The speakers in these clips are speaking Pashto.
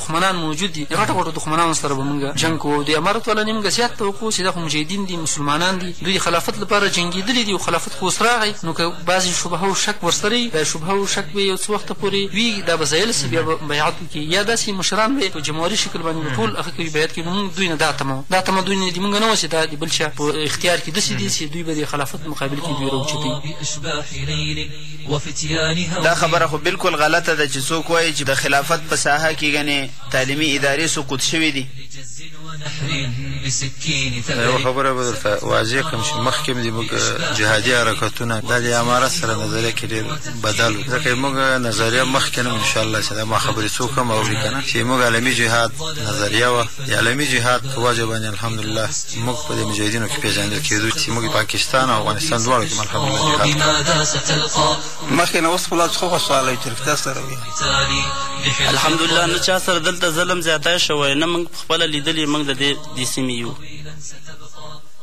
دښمنان موجود دي غټو غټو دښمنانو سره به موږ جنګ کوو او د امارت والا نه موږ زیات توقع چې دا خو مجاهدین دي مسلمانان دي دوی د خلافت لپاره جنګېدلي دي او خلافت خو اوس راغی نو که بعضې شبهه او شک ورسره وي دا شبهه او شک به یو څه وخته پورې وي دا به زایل شي بیا به بیعت وکړي یا داسې مشران به په جمهوري شکل باندې به ټول هغه کوي بیعت کوي نو موږ دوی نه دا تمه وه دا تمه دوی نه د موږ نه وه چې دا د بل چا په اختیار کې داسې دي چې دوی به د خلافت په مقابل کې دوی راوچتوي دا خبره خو بلکل غلطه ده چې څوک وايي چې د خلافت په ساحه کې ګنې تعلیمي ادارې سقوط شوې دي. دا یوه خبره به درته واضح کړم چې مخکې هم زموږ جهادي حرکتونه دا د امارت سره نظریه کې ډېر بدل و، ځکه زموږ نظریه مخکې نه وه، انشاءالله چې دا زما خبرې څوک هم اوري که نه، چې زموږ عالمي جهاد نظریه وه، د عالمي جهاد په وجه باندې الحمدلله موږ په دې مجاهدینو کې پېژندل کېدو چې موږ پاکستان او افغانستان دواړو کې الحمدلله جهاد مخکې نه اوس خو لا څه خوشحاله چې رښتیا سره وي الحمدلله نه چا سره دلته ظلم زیاتی شوی نه موږ خپله لیدلي موږ د دې د سیمې یو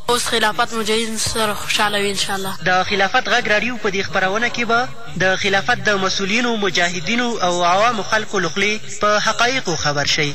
اوس خلافت مجاهدین سره خوشاله وي انشاءالله د خلافت غږ راډیو په دې خپرونه کې به د خلافت د مسؤلینو مجاهدینو او عوامو خلکو له خولې په حقایقو خبر شئ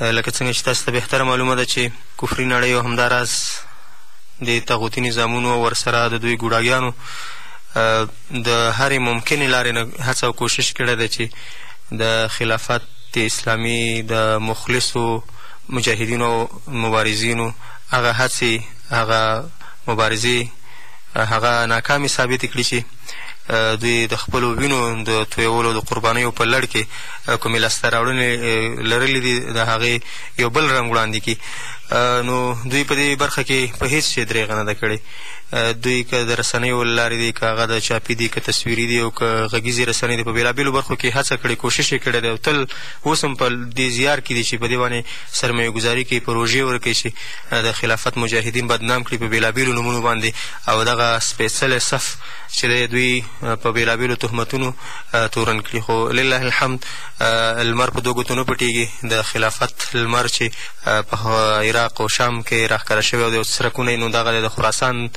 لکه څنګه چې تاسو ته بهتره معلومه ده چې کفري نړۍ او همدا راز د طاغوتي نظامونو او ورسره د دوی ګوډاګیانو د هرې ممکنې لارې نه هڅه او کوشش کړی دی چې د خلافت د اسلامي د مخلصو مجاهدینو او مبارزینو هغه هڅې هغه مبارزې هغه ناکامې ثابتې کړي چې دوی د خپلو وینو د تویولو د قربانیو په لړ کې کومې لاسته راوړنې لرلې دي د هغې یو بل رنګ وړاندې کړي نو دوی په دې برخه کې په هېڅ شي درېغه نه ده کړې دوی که د رسنیو له لارې دي که هغه د چاپي دي که تصویري دي او که غږیزې رسنۍ دي په بېلابېلو برخو کې هڅه کړې کوشش یې کړی دی او تل اوس هم په دې زیار کې دي چې په دې باندې سرمایه ګزاري کوي پروژې ورکوي چې د خلافت مجاهدین بدنام کړي په بېلابېلو نومونو باندې او دغه سپېڅلی صف چې دی دوی په بېلابېلو تهمتونو تورن کړي خو لله الحمد لمر په دوه ګوتو نه پټېږي د خلافت لمر چې په عراق او شام کې راښکاره شوی او د یو څرکونه یې نو دغه دی د خراسان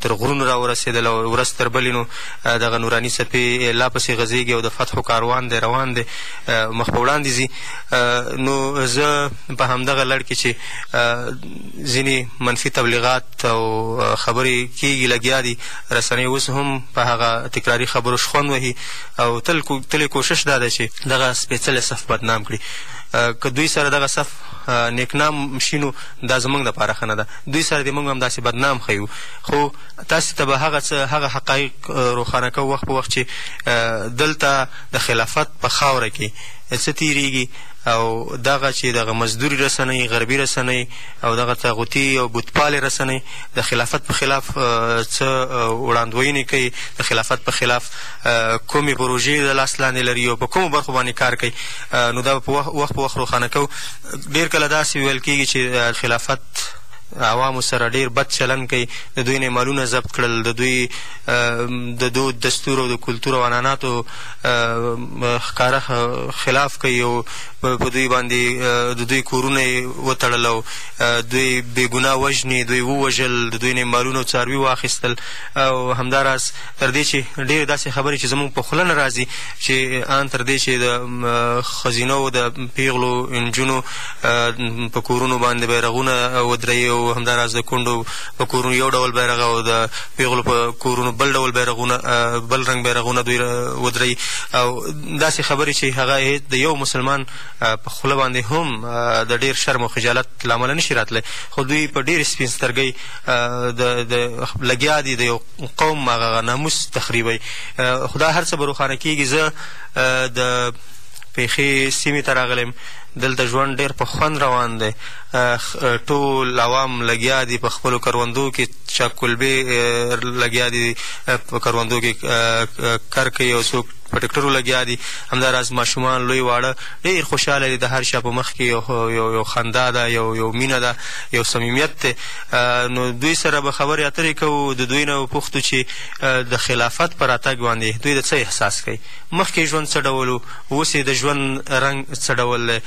تر غرونو را ورسېدل او ورځ تر بلې نو دغه نوراني څپې لا پسې غځېږي او د فتحو کاروان دی روان دی مخ په وړاندې ځي نو زه په همدغه لړ کې چې ځینې منفي تبلیغات او خبرې کېږي لګیا دي رسنۍ اوس هم په هغه تکراري خبرو شخوند وهي او تل تل یې کوشش دا دی چې دغه سپېڅلی صف بدنام کړي که دوی سره دغه صف نیکنام شي نو دا زموږ دپاره ښه نه ده دوی سره دې موږ همداسې بدنام ښه یو خو تاسې ته به هغه څه هغه حقایق روښانه کوو وخت په وخت چې دلته د خلافت په خاوره کې څه تېرېږي او دغه چې دغه مزدوري رسنۍ غربي رسنۍ او دغه طاغوتي او بتپالې رسنۍ د خلافت په خلاف څه وړاندوینې کوي، د خلافت په خلاف کومې پروژې د لاس لاندې لري او په کومو برخو باندې کار کوي، نو دا به په وخت په وخت روښانه کوو. ډېر کله داسې ویل کېږي چې خلافت عوامو سره ډېر بد چلند کوي، د دوی نه یې مالونه ضبط کړل، د دوی د دود، دستور او د کلتور او عنعناتو ښکاره خلاف کوي او په دوی باندې د دوی کورونه یې وتړل او دوی بې ګناه وژني دوی ووژل د دوی نه مالونه او څاروي واخیستل او همداراز تر دې چې ډېرې داسې خبرې چې زموږ په خوله نه راځي چې ان تر دې چې د ښځینو د پیغلو نجونو په کورونو باندې بیرغونه ودرېي او همداراز د کونډو په کورونو یو ډول بیرغ او د پیغلو په کورونو بل ډول بیرغونه بل رنګ بیرغونه دوی ودرېي او داسې خبرې چې هغه یې د یو مسلمان په خوله باندې هم د ډېر شرم او خجالت له امله نه شي راتلی، خو دوی په ډېرې سپین سترګۍ لګیا دي د یو قوم هغه ناموس تخریبوي. خو دا هر څه به روښانه کېږي. زه د پېښې سیمې ته راغلی یم، دلته ژوند ډېر په خوند روان دی، ټول عوام لګیا دي په خپلو کروندو کې، چا کولبې لګیا دي په کروندو کې کر کوي او څوک په ټکټرو لګیا دي همدا راز ماشومان لوی واړه ډېر خوشحاله دي د هر چا په مخ کې یو یو خندا ده یو یو مینه ده یو صمیمیت دی نو دوی سره به خبرې اترې کوو د دوی نه به پوښتو چې د خلافت په راتګ باندې دوی د څه احساس کوي مخکې ژوند څه ډول و اوس د ژوند رنګ څه ډول دی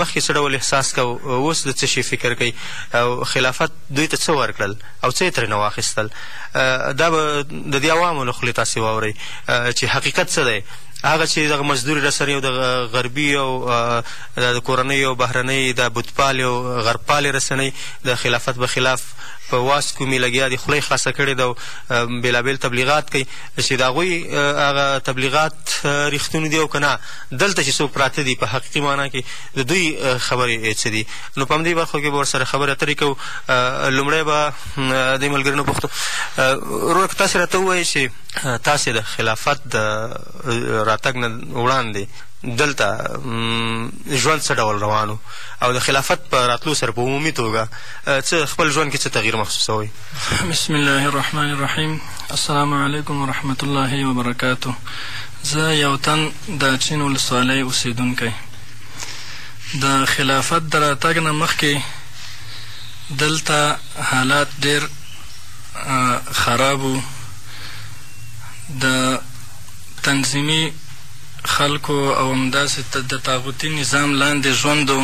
مخکې څه ډول احساس کوو اوس د څه شي فکر کوي او خلافت دوی ته څه ورکړل او څه یې ترېنه واخیستل دا به د دې عوامو له خولې تاسې واورئ چې حقیقت څه دی؟ هغه چې دغه مزدورې رسنۍ او د غربي او د کورنۍ او بهرنۍ دا بتپالې او غربپالې رسنۍ د خلافت په خلاف په واس کومې لګیا دي، خوله یې خلاصه کړې ده او بېلابېل تبلیغات کوي چې د هغوی هغه تبلیغات رښتوني دي او که نه، دلته چې څوک پراته دي په حقیقي معنا کې د دوی خبرې څه دي؟ نو په همدې برخو کې به ورسره خبرې اترې کوو. لومړی به دې ملګري نه وپوښتو، وروره که تاسې راته ووایئ چې تاسې د خلافت د راتګ نه وړاندې دلته ژوند څه ډول روان و او د خلافت په راتلو سره په عمومي توګه څه خپل ژوند کې څه تغییر محسوسوئ بسم الله الرحمن الرحیم السلام علیکم ورحمت الله وبرکاته زه یو تن د چین ولسوالۍ اوسېدونکی د خلافت د راتګ نه مخکې دلته حالات ډېر خراب وو د تنظیمي خلکو او همداسې د طاغوتي نظام لاندې ژوند و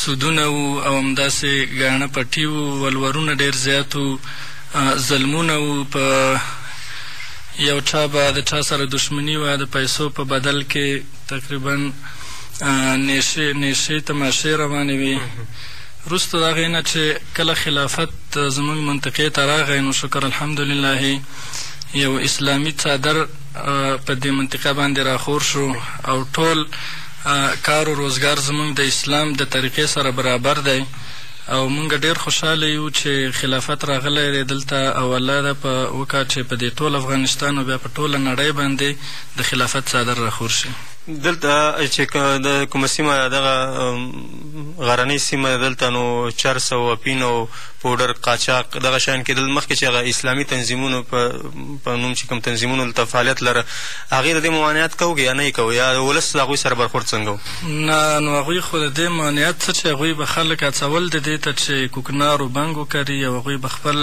سودونه وو او همداسې ګاڼه پټي وو ولورونه ډېر زیات وو ظلمونه وو په یو چا به د چا سره دښمني وه د پیسو په بدل کې تقریبا نیشې نیشې تماشې روانې وي وروسته د هغې نه چې کله خلافت زموږ منطقې ته راغی نو شکر الحمد لله یو اسلامي څادر په دې منطقه باندې راخور شو او ټول کار و روزګار زموږ د اسلام د طریقې سره برابر دی او موږ ډېر خوشحاله یو چې خلافت راغلی دی دلته او الله د په وکا چې په دې ټول افغانستان او بیا په ټوله نړۍ باندې د خلافت څادر راخور شي. دلته چې کومه سیمه دغه غرنۍ سیمه ده دلته نو چرس او اپین او پوډر قاچاق دغه شیان کېدل مخکې چې هغه اسلامي تنظیمونو په په نوم چې کوم تنظیمونو دلته فعالیت لره هغې د دې ممانعت کوو یا نه یې کوو یا ولس د هغوی سره برخورد څنګه و نه نو هغوی خو د دې مانعت څه چې هغوی به خلک هڅول د دې ته چې کوکنارو بنګ وکري او هغوی به خپل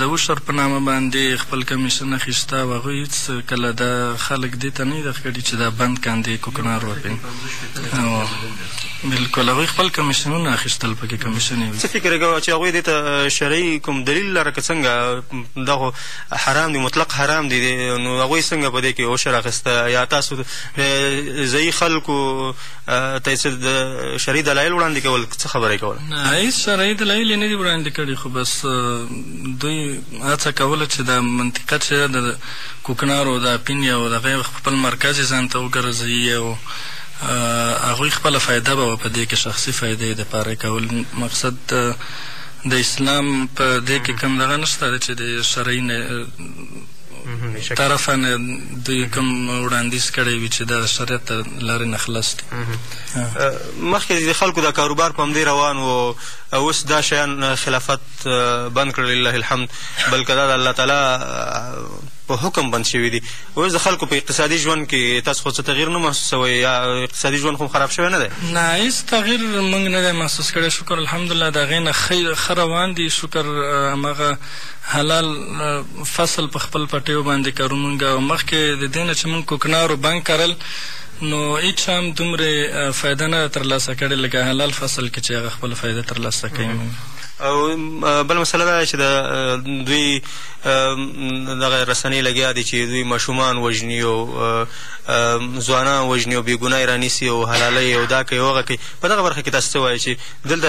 د عشر په نامه باندې خپل کمیشن اخیسته او هغوی هیڅ کله دا خلک دې ته نه دي دغه کړي چې دا بند کاندې کوکنارو اپین بالکل هغوی خپل کمیسیونونه اخیستل په کې کمیسیون یې څه فکر کوه چې هغوی دې ته شرعي کوم دلیل لره که څنګه دا خو حرام دي مطلق حرام دي نو هغوی څنګه په دې کې اوشر اخیسته یا تاسو ځایي خلکو ته یې څه د شرعي دلایل وړاندې کول څه خبره یې کوله نه هېڅ شرعي دلایل یې نه دي وړاندې کړي خو بس دوی هڅه کوله چې دا منطقه چې د کوکنار او د اپین یو دغه یې خپل مرکز یې ځان ته وګرځوي او هغوی خپله فایده به په دې کې شخصي فایده یې دپاره کول مقصد د اسلام په دې کې کوم دغه نشته دی چې د شرعي طرفه نه دوی کوم وړاندیز کړی وي چې دا د شریعت تر لارې نه خلاص دي مخکې د خلکو دا کاروبار په همدې روان و اوس دا شیان خلافت بند کړل لله الحمد بلکه دا د الله تعالی په حکم بند شوي دي اوس د خلکو په اقتصادي ژوند کې تاسو خو څه تغیر نه محسوسوئ یا اقتصادي ژوند خو خراب شوی نه دی نه هیڅ تغیر موږ نه دی محسوس کړی شکر الحمدلله د هغې نه ښه روان دي شکر هماغه حلال فصل په خپل پټیو باندې کرو موږ او مخکې د دې نه چې موږ کوکنارو بنګ کرل نو هیچا هم دومره فایده نه ده ترلاسه کړې لکه حلال فصل کې چې هغه خپله فایده ترلاسه کوي او بله مسله دا ده چې دا دوی دغه رسنۍ لګیا دي چې دوی ماشومان وژني او ځوانان وژني او بېګناه یې رانیسي او حلالوي او دا کوي او هغه کوي په دغه برخه کې تاسو څه وایئ چې دلته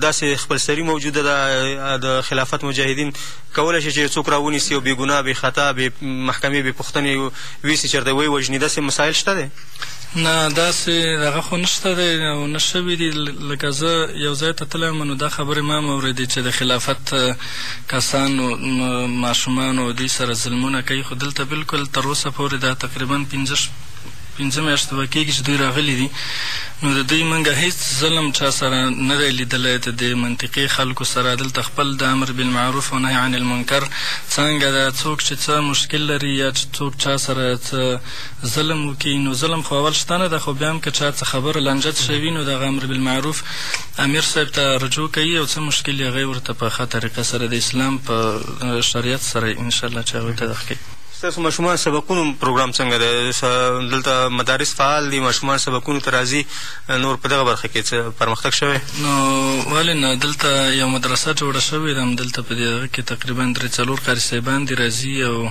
داسې خپلسري موجوده ده د خلافت مجاهدین کولی شي چې یو څوک راونیسي او بېګناه بېخطا بې محکمې بې پوښتنې ویسي چېرته ویې وژني داسې مسایل شته دی نه داسې هغه خو نشته دی او نه شوي دي لکه زه یو ځای ته تللی وم نو دا خبرې ما هم اورېدې چې د خلافت کسان ماشومان او دوی سره ظلمونه کوي خو دلته بلکل تر اوسه پورې دا تقریبا پنځه پنځه میاشتې به کېږي چې دوی راغلي دي نو د دوی موږ هېڅ ظلم چا سره نه دی لیدلی د دې منطقې خلکو سره دلته خپل د امر بالمعروف او نهی عن المنکر څانګه ده څوک چې څه مشکل لري یا چې څوک چا سره څه ظلم وکړي نو ظلم خو اول شته نه ده خو بیا هم که چا څه خبره لانجه څه شی وي نو دغه امر بالمعروف امیر صاحب ته رجوع کوي او څه مشکل یې هغه ورته په ښه طریقه سره د اسلام په شریعت سره ان شاء الله چې هغوی ته دغه کوي. ستاسو ماشومان سبقونو پروګرام څنګه دی دلته مدارس فعال دي ماشومان سبقونو ته راځي نور په دغه برخه کې څه پرمختګ شوی؟ نو ولې نه دلته یو مدرسه جوړه شوې ده همدلته په دې هغه کې تقریبا درې څلور قاري صاحبان دي راځي او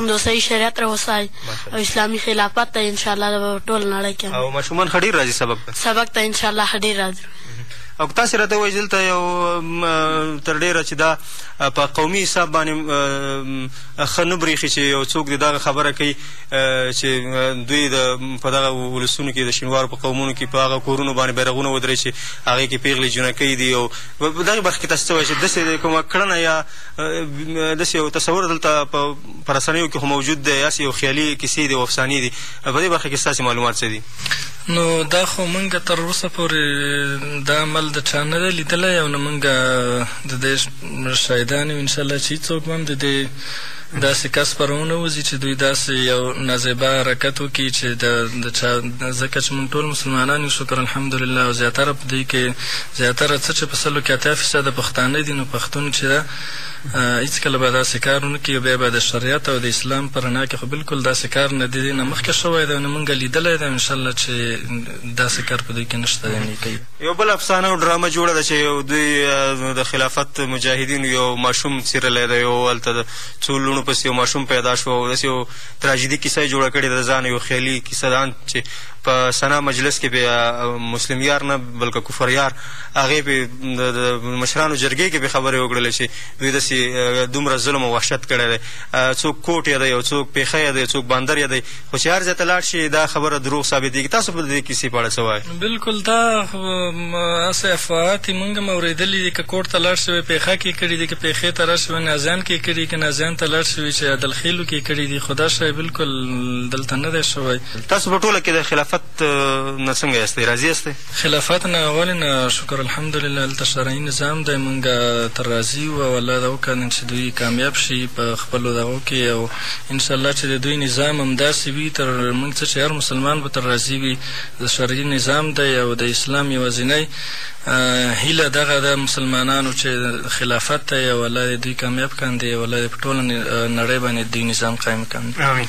نو صحیح شریعت راوستای او اسلامي خلافت ته ان شاء الله به په ټوله نړۍ کې او ماشومان ښه ډېر راځي سبق ته سبق ته ان شاء الله ښه ډېر راځي او که تاسې راته ووایئ چې دلته یو تر ډېره چې دا په قومي حساب باندې ښه نه برېښي چې یو څوک د دغه خبره کوي چې دوی د په دغه ولسونو کې د شینوارو په قومونو کې په هغه کورونو باندې بیرغونه ودرې چې هغې کې پېغلې جینکۍ دي او په دغې برخه کې تاسې څه وایئ چې داسې کومه کړنه یا داسې یو تصور دلته په په رسنیو کې خو موجود دی هسې یو خیالي کیسې دي او افسانې دي په دې برخه کې ستاسې معلومات څه دي نو دا خو مونږ تر اوسه پورې دا عمل د چا نه دی لیدلی او نه مونږ د دې شاهدان یو انشاءالله چې هېڅوک به هم د دې داسې کس پر ونه وځي چې دوی داسې یو نازیبا حرکت وکړي چې د چا ځکه چې مونږ ټول مسلمانان یو شکر الحمدلله او زیاتره په دوی کې زیاتره څه چې په سلو کې اتیا فیصده پښتانه دي، نو پښتون چې ده هیڅکله به داسې کار ونه کړي او بیا به د شریعت او د اسلام په رڼا کې خو بالکل داسې کار نه ددې نه مخکې شوی دی او نه مونږ لیدلی دی او ان شاءالله چې داسې کار په دوی کې نشته دی نه کوي. یو بل افسانه او ډرامه جوړه ده چې یو دوی د خلافت مجاهدینو یو ماشوم څیرلی دی او هلته د څو لوڼو پسې یو ماشوم پیدا شو او داسې یو تراژیدي کیسه یې جوړه کړې ده د ځانه یو خیالي کیسه ده ان چې په سنا مجلس کې پې مسلم یار نه بلکه کفر یار هغې پې د مشرانو جرګې کې پې خبرې وکړلې چې دوی داسې دومره ظلم او وحشت کړی دی څوک کوټ یادوي او څوک پېښه یادوي څوک بندر یادوي خو چې هر ځای ته لاړ شي دا خبره دروغ ثابتېږي تاسو په دې کیسې په اړه څه وایئ بلکل دا هسې افواهات دي مونږ هم اورېدلي دي که کوټ ته لاړ شوی پېښه کې کړي دي که پېښې ته راشي وي نازیان کې کړي که نازیان ته لاړ شوي چې عدلخېلو کې کړي دي خو دا شی بلکل دلته نه دی شوی تاسو په ټوله کې د خلافت نه څنګه یاستئ؟ راضي یاستئ؟ خلافت نه ولې نه؟ شکر الحمدلله هلته شرعي نظام دی، مونږ تر راضي یو او الله د وکړه چې دوی کامیاب شي په خپلو دغو کې او ان شاء الله چې د دوی نظام همداسې وي تر مونږ څه چې هر مسلمان به تر راضي وي د شرعي نظام دی او د اسلام یوازینۍ هیله دغه ده مسلمانانو چې خلافت دی او الله دې دوی کامیاب کاندې او الله دې په ټوله نړۍ باندې د دوی نظام قایم کاندې. آمین.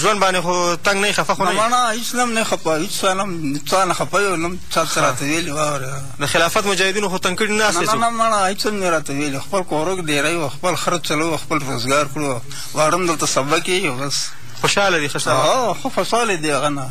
ژوند باندې خو تنګ نه یې خفه خو نه یې نه هیڅ نه نه خفه هیڅ څه نه چا نه خفه یو نه چا څه راته ویلي واوره د خلافت مجاهدینو خو تنګ کړي نه نه نه مړه هیڅ نه راته ویلي خپل کورک ډیری و خپل خرچ چلو خپل روزګار کړو غواړم دلته سبا کې بس خوشاله دي خوشاله خو خوشاله دي هغه نه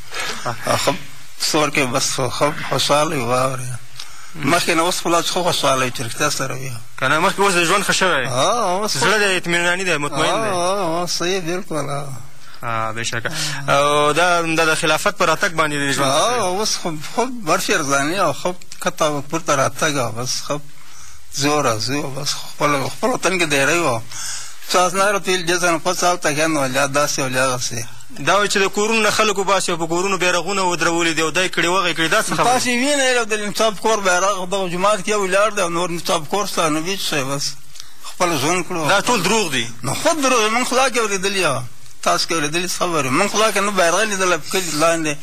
خب سور کې بس خب خوشاله یو واوري مخکې نه اوس خلا څو خوشاله یو چرکتا سره وي کنه مخکې اوس ژوند ښه شوی ها زړه دې اطمیناني دی مطمئن دی ها صحیح بالکل ها بشکه او دا د خلافت پر اتک باندې دی ژوند ها اوس خب خب برفیر ځاني او خب کته پر تر اتګ بس خب زور از زور بس خپل خپل وطن کې دی رہی و ساز نه رتل جزن پس او تکن ولا داسې ولا غسه دا وایي چې د کورونو نه خلک وباسي او په کورونو بیرغونه ودرولي دي او دا یې کړي وغه یې کړي دا څه خبره ده؟ تاسې وینئ او د نصاب کور بیرغ په دغه جومات کې ولاړ دی او نور نصاب کور ستا نه دي چې صاحب بس خپل ژوند کړو. دا ټول دروغ دي. نو خود دروغ مونږ خلا کې اوریدلي او تاسو کې اوریدلي خبرې مونږ خلا کې نه بیرغ لیدلی په کلي لاندې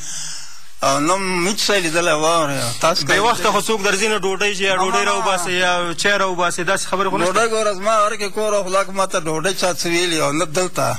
او نه هیڅ شی لیدلی واورئ تاسو بې وخته خو څوک درځي نه ډوډۍ چې یا ډوډۍ راوباسي یا چای راوباسي داسې خبرې خو نشته ډوډۍ ګوره زما هر کې کور او خلا کې ما ته ډوډۍ چا څه ویلي او نه دلته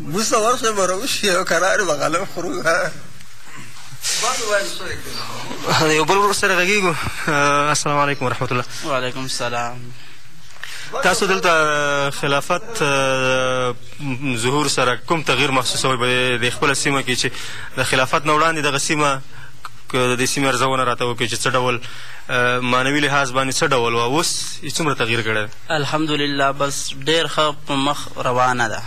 موږ ته ورشه به روشي او کرارې به غله خورو د یو بل ورور سره غږېږو السلام علیکم ورحمت الله وعلیکم السلام تاسو دلته خلافت ظهور سره کوم تغییر محسوسوئ د خپله سیمه کې چې د خلافت نه وړاندې دغه سیمه که د دې سیمې ارزونه راته وکړي چې څه ډول معنوي لحاظ باندې څه ډول وه اوس یې څومره تغییر کړی الحمدلله بس ډېر ښه په مخ روانه ده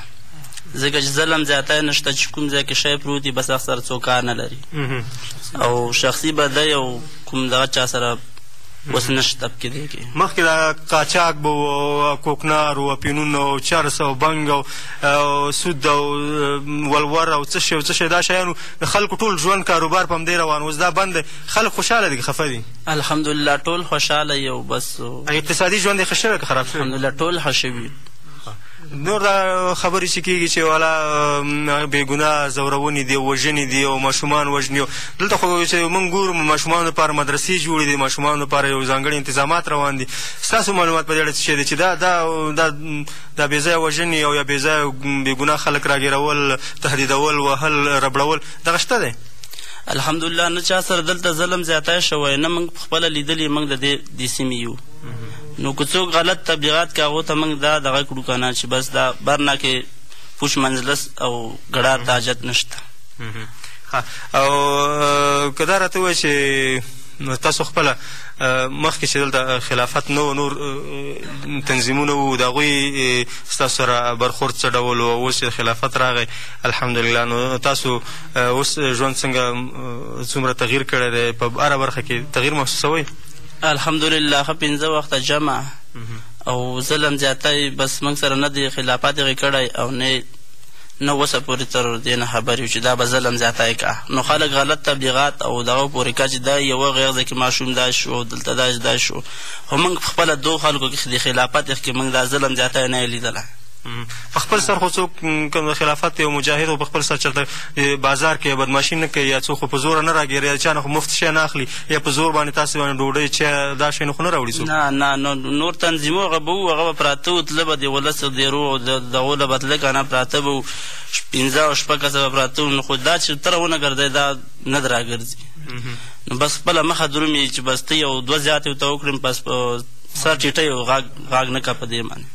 ځکه چې ظلم زیاتی نشته چې کوم ځای کې شی پروت وي بس هغه سره څوک کار نه لري او شخصي بدۍ او کوم دغه چا سره اوس نشته په کې دی کې مخکې دا قاچاق به و او کوکنار و پینونه او چرس او بنګ او سود او ولور او څه شی او څه شی دا شیانو د خلکو ټول ژوند کاروبار په همدې روان اوس دا بند دی خلک خوشحاله دي که خفه دي الحمدلله ټول خوشحاله یو بس اقتصادي ژوند یې ښه شوی که خراب شوی الحمدلله ټول ښه شوي نور دا خبرې چې کېږي چې والا بېګناه ځورونې دي وژنې دي او ماشومان وژني دلته خو چې موږ ګورو ماشومانو لپاره مدرسې جوړې دي ماشومانو لپاره یو ځانګړي انتظامات روان دي ستاسو معلومات په دې اړه څه شی دی چې دا دا دا دا بېځایه وژنې او یا بېځایه بېګناه خلک راګېرول تهدیدول وهل ربړول دغه شته دی الحمدلله نه چا سره دلته ظلم زیاتی شوی نه موږ پخپله لیدلي موږ د دې سیمې یو نو که څوک غلط تبلیغات که هغه ته موږ دا دغه کړو کنه چې بس دا برنا کې پوش منزلس او ګړار ته حاجت نشته ها او که دا راته ووایي چې تاسو خپله مخکې چې دلته خلافت نه نور تنظیمونه وو د هغوی ستاسو سره برخورد څه ډول و اوس چې خلافت راغی الحمدلله نو تاسو اوس ژوند څنګه څومره تغییر کړی دی په هره برخه کې تغییر محسوسوئ الحمدلله ښه پنځه وخته جمع او ظلم زیاتی بس موږ سره نه دی خلافت هغې کړی او نه نه اوسه پورې تر دې نه خبر یو چې دا به ظلم زیاتی کا نو خلک غلط تبلیغات او دغه پورې کا چې دا یوه غیغزه کې ماشوم دا شو دلته دا دا شو خو موږ په خپله دو خلکو کې د خلافت کې موږ دا ظلم زیاتی نه لیدلی په خپل سر خو څوک د خلافت یو مجاهد خو په خپل سر چېرته بازار کې بدماشي نه کوي یا څوک خو په زوره نه راګېري یا چا نه خو مفت شی نه اخلي یا په زور باندې تاسې باندې ډوډۍ چای دا شیونه خو نه راوړي څوک نه نه نو نور تنظیمو هغه به وو هغه به پراته وو تله به د ولس او دېرو او دغو له به تله که نه پراته به وو پنځه او شپږ کسه به پراته وو نو خو دا چې تره ونه ګرځی دا نه د راګرځي نو بس خپله مخه درومي چې بس ته یو دوه زیاتې ورته وکړم بس سر ټیټی او غږ غږ نه کا په دې باندې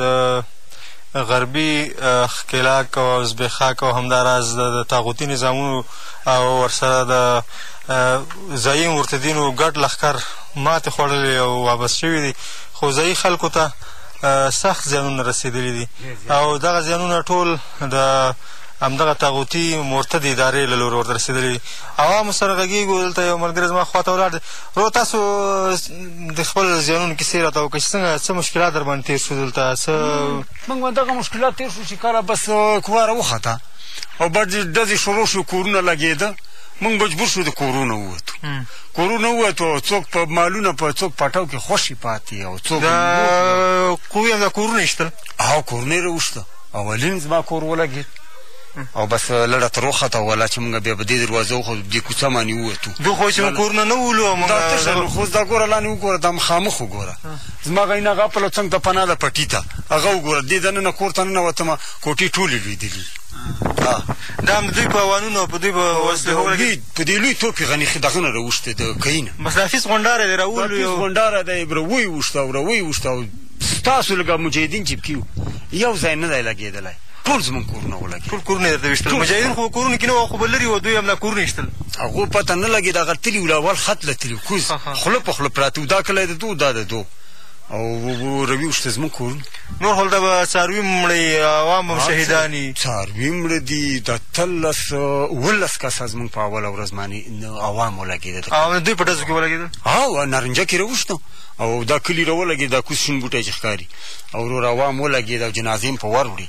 د غربي ښکېلاک او زبېښاک او همدا راز د طاغوتي نظامونو او ورسره د ځايي مرتدینو ګډ لښکر ماتې خوړلې او وابس شوي دي، خو ځايي خلکو ته سخت زیانونه رسېدلي دي او دغه زیانونه ټول د همدغه طاغوتي مرتدې ادارې له لورې ورته رسېدلي دي. عوامو سره غږېږو، دلته یو ملګری زما خوا ته ولاړ دی. ورور تاسو د خپل زیانونو کیسې راته وکړئ چې څنګه څه مشکلات در باندې تېر شو دلته څه موږ باندې دغه مشکلات تېر شو چې کله بس کوه راوخته او بعد ډزې شروع شو کورونه لګېده موږ مجبور شو د کورونه ووتو کورونه ووتو څوک په مالونه په څوک پټو کې خوشې پاتې او څوک کوی هم دا کورونه ایستل او کورنۍ راوشته اولین زما کور ولګېد او بس لړه تر وخته ولا چې مونږ بیا به دې دروازه وخو دې کوڅه مانی ووتو دو خو چې مونږ کورنه نه ولو مونږ دا تشه نو خو دا ګوره لانی وګوره دا مخامخ وګوره زما غینا غپل او څنګ ته پناه ده پټی ته هغه وګوره دې دننه کور ته نه وتم کوټې ټولې لویدلی ها دا هم دوی په اوانونو په دوی په وسلو لګي په دې لوی توپ غني دغه نه راوښته د کین بس حافظ غونډاره دی راول یو غونډاره دی بروي وښته او روي وښته تاسو لګه مجاهدین چې کیو یو ځای نه دی لګیدلی ټول زموږ کورونه ولګېدل ټول کورونه یې درته ویشتل مجاهدین خو کورونو کې نه وه خو به لرې وه دوی همدا کورونه ویشتل هغو پته نه لګېده هغه تلي وو اول خط له تلي کوز خوله په خوله پراته وو دا کلی د دو دا د دو او وروي وشته زموږ کورونه نور هلته به څاروي مړی عوام هم شهیدان دي څاروي مړه دي د اتلس اوولس کسه زموږ په اوله ورځ باندې عوام ولګېده او دوی په ډزو کې ولګېدل او نارنجه کې راوشتو او دا کلي راولګېد دا کوز شین بوټی چې ښکاري او ورور عوام ولګېد او جنازې هم په ور وړي